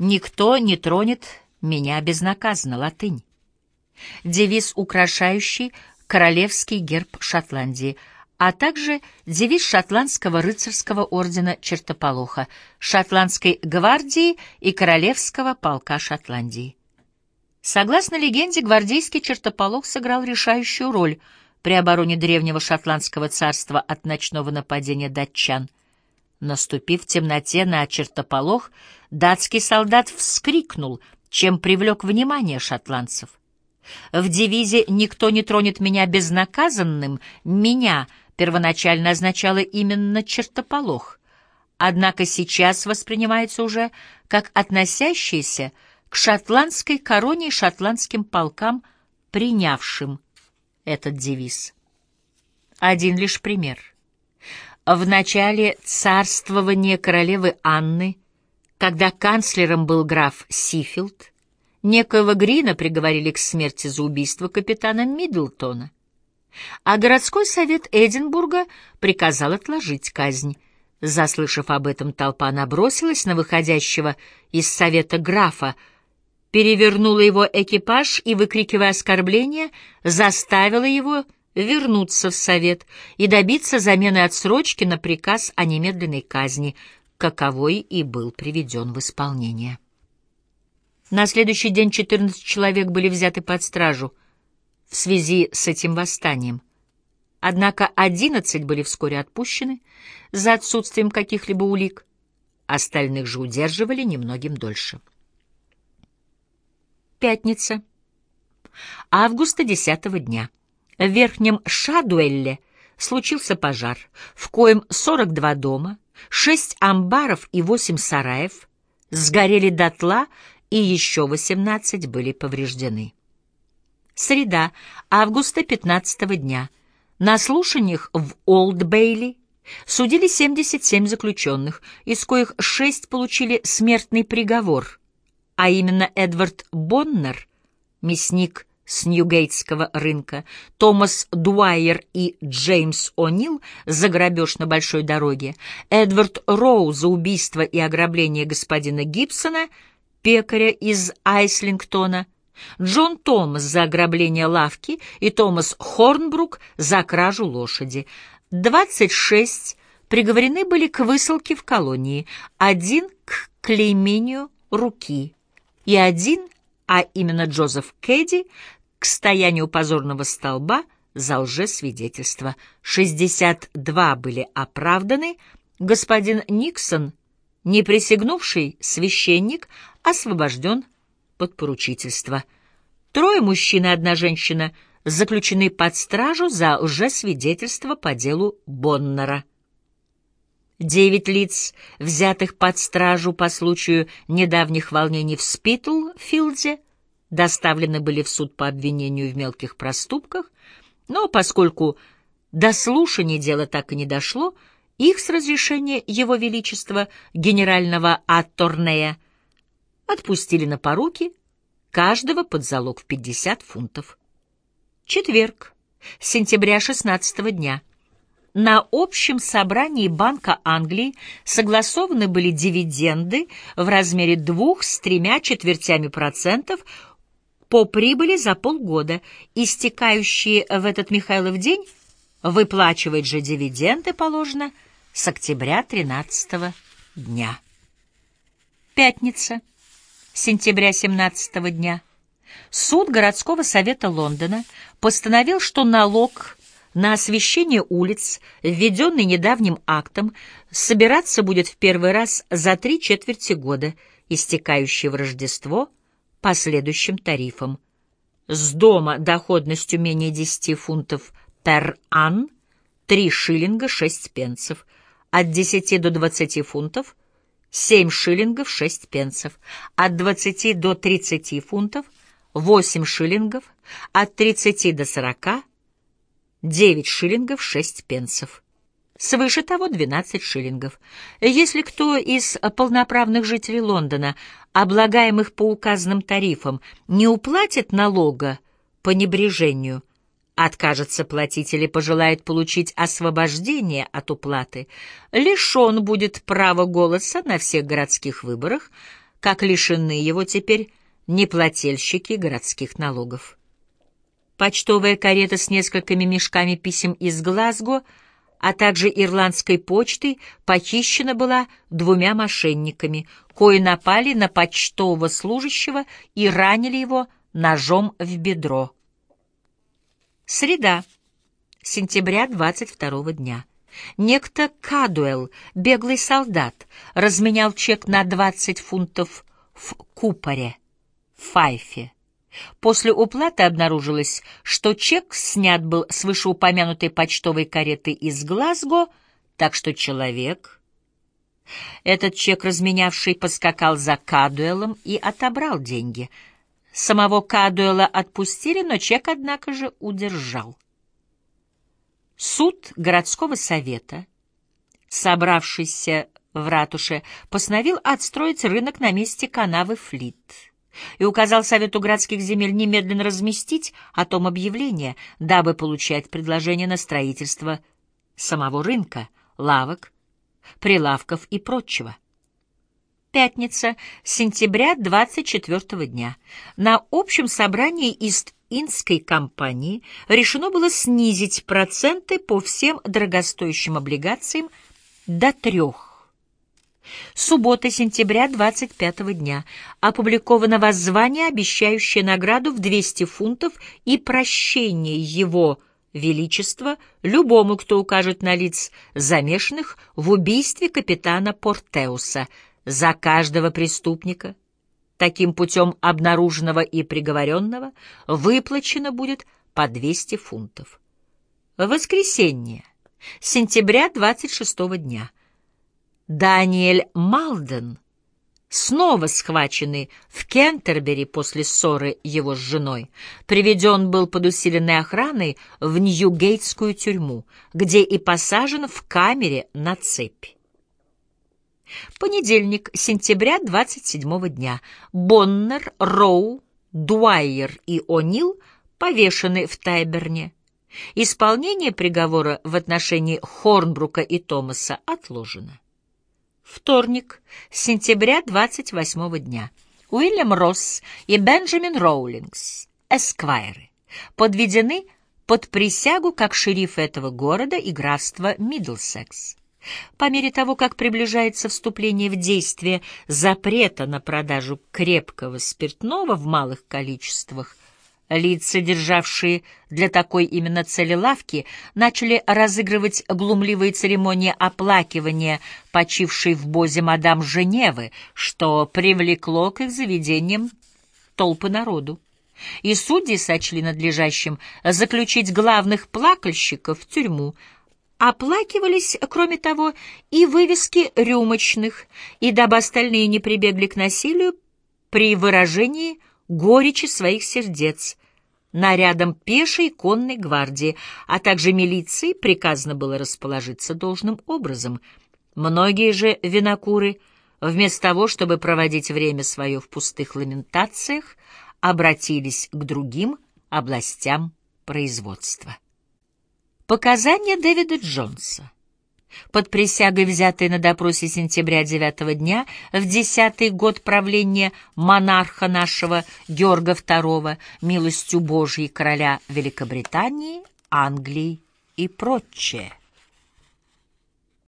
«Никто не тронет меня безнаказанно» — латынь. Девиз, украшающий королевский герб Шотландии, а также девиз шотландского рыцарского ордена Чертополоха, шотландской гвардии и королевского полка Шотландии. Согласно легенде, гвардейский чертополох сыграл решающую роль при обороне древнего шотландского царства от ночного нападения датчан. Наступив в темноте на чертополох, датский солдат вскрикнул, чем привлек внимание шотландцев. В девизе «Никто не тронет меня безнаказанным» «меня» первоначально означало именно чертополох, однако сейчас воспринимается уже как относящийся к шотландской короне и шотландским полкам, принявшим этот девиз. Один лишь пример. В начале царствования королевы Анны, когда канцлером был граф Сифилд, некоего Грина приговорили к смерти за убийство капитана Миддлтона, а городской совет Эдинбурга приказал отложить казнь. Заслышав об этом, толпа набросилась на выходящего из совета графа, перевернула его экипаж и, выкрикивая оскорбления, заставила его вернуться в совет и добиться замены отсрочки на приказ о немедленной казни, каковой и был приведен в исполнение. На следующий день 14 человек были взяты под стражу в связи с этим восстанием. Однако 11 были вскоре отпущены за отсутствием каких-либо улик, остальных же удерживали немногим дольше. Пятница. Августа десятого дня. В Верхнем Шадуэлле случился пожар, в коем 42 дома, 6 амбаров и 8 сараев сгорели дотла, и еще 18 были повреждены. Среда, августа 15 дня. На слушаниях в Олд-Бейли судили 77 заключенных, из коих 6 получили смертный приговор — а именно Эдвард Боннер, мясник с Ньюгейтского рынка, Томас Дуайер и Джеймс О'Нил за грабеж на большой дороге, Эдвард Роу за убийство и ограбление господина Гибсона, пекаря из Айслингтона, Джон Томас за ограбление лавки и Томас Хорнбрук за кражу лошади. 26 приговорены были к высылке в колонии, один к клеймению руки. И один, а именно Джозеф Кэдди, к стоянию позорного столба за лжесвидетельство. 62 были оправданы, господин Никсон, не присягнувший священник, освобожден под поручительство. Трое мужчин и одна женщина заключены под стражу за лжесвидетельство по делу Боннера. Девять лиц, взятых под стражу по случаю недавних волнений в Спитлфилде, доставлены были в суд по обвинению в мелких проступках, но поскольку до слушания дела так и не дошло, их с разрешения Его Величества генерального Атторнея отпустили на поруки, каждого под залог в 50 фунтов. Четверг, сентября 16 дня. На общем собрании Банка Англии согласованы были дивиденды в размере двух с тремя четвертями процентов по прибыли за полгода, истекающие в этот Михайлов день, выплачивать же дивиденды положено с октября 13 дня. Пятница, сентября 17 дня. Суд городского совета Лондона постановил, что налог на освещение улиц, введенный недавним актом, собираться будет в первый раз за три четверти года, истекающий в Рождество, по следующим тарифам. С дома доходностью менее 10 фунтов пер ан 3 шиллинга 6 пенсов, от 10 до 20 фунтов 7 шиллингов 6 пенсов, от 20 до 30 фунтов 8 шиллингов, от 30 до 40 9 шиллингов 6 пенсов. Свыше того 12 шиллингов. Если кто из полноправных жителей Лондона, облагаемых по указанным тарифам, не уплатит налога по небрежению, откажется платить или пожелает получить освобождение от уплаты, лишен будет права голоса на всех городских выборах, как лишены его теперь неплательщики городских налогов. Почтовая карета с несколькими мешками писем из Глазго, а также ирландской почтой похищена была двумя мошенниками, кои напали на почтового служащего и ранили его ножом в бедро. Среда, сентября 22 дня. Некто Кадуэлл, беглый солдат, разменял чек на 20 фунтов в Купоре, Файфе. После уплаты обнаружилось, что чек снят был с вышеупомянутой почтовой кареты из Глазго, так что человек, этот чек разменявший, поскакал за Кадуэлом и отобрал деньги. Самого Кадуэла отпустили, но чек, однако же, удержал. Суд городского совета, собравшийся в ратуше, постановил отстроить рынок на месте канавы Флит и указал Совету городских земель немедленно разместить о том объявление, дабы получать предложение на строительство самого рынка, лавок, прилавков и прочего. Пятница, сентября 24 дня. На общем собрании Ист-Индской компании решено было снизить проценты по всем дорогостоящим облигациям до трех. Суббота, сентября 25 дня. Опубликовано воззвание, обещающее награду в 200 фунтов и прощение его Величества любому, кто укажет на лиц замешанных в убийстве капитана Портеуса — за каждого преступника, таким путем обнаруженного и приговоренного, выплачено будет по 200 фунтов. Воскресенье, сентября 26 дня. Даниэль Малден, снова схваченный в Кентербери после ссоры его с женой, приведен был под усиленной охраной в Ньюгейтскую тюрьму, где и посажен в камере на цепь. Понедельник, сентября 27 дня. Боннер, Роу, Дуайер и О'Нил повешены в Тайберне. Исполнение приговора в отношении Хорнбрука и Томаса отложено. Вторник, сентября 28 дня. Уильям Росс и Бенджамин Роулингс, эсквайры, подведены под присягу как шериф этого города и графства Миддлсекс. По мере того, как приближается вступление в действие запрета на продажу крепкого спиртного в малых количествах, лица, державшие для такой именно цели лавки, начали разыгрывать глумливые церемонии оплакивания почившей в Бозе мадам Женевы, что привлекло к их заведениям толпы народу. И судьи сочли надлежащим заключить главных плакальщиков в тюрьму, Оплакивались, кроме того, и вывески рюмочных, и дабы остальные не прибегли к насилию при выражении горечи своих сердец, нарядом пешей конной гвардии, а также милиции приказано было расположиться должным образом. Многие же винокуры, вместо того, чтобы проводить время свое в пустых ламентациях, обратились к другим областям производства. Показания Дэвида Джонса. Под присягой, взятой на допросе сентября 9 дня, в десятый год правления монарха нашего Георга II, милостью Божией короля Великобритании, Англии и прочее.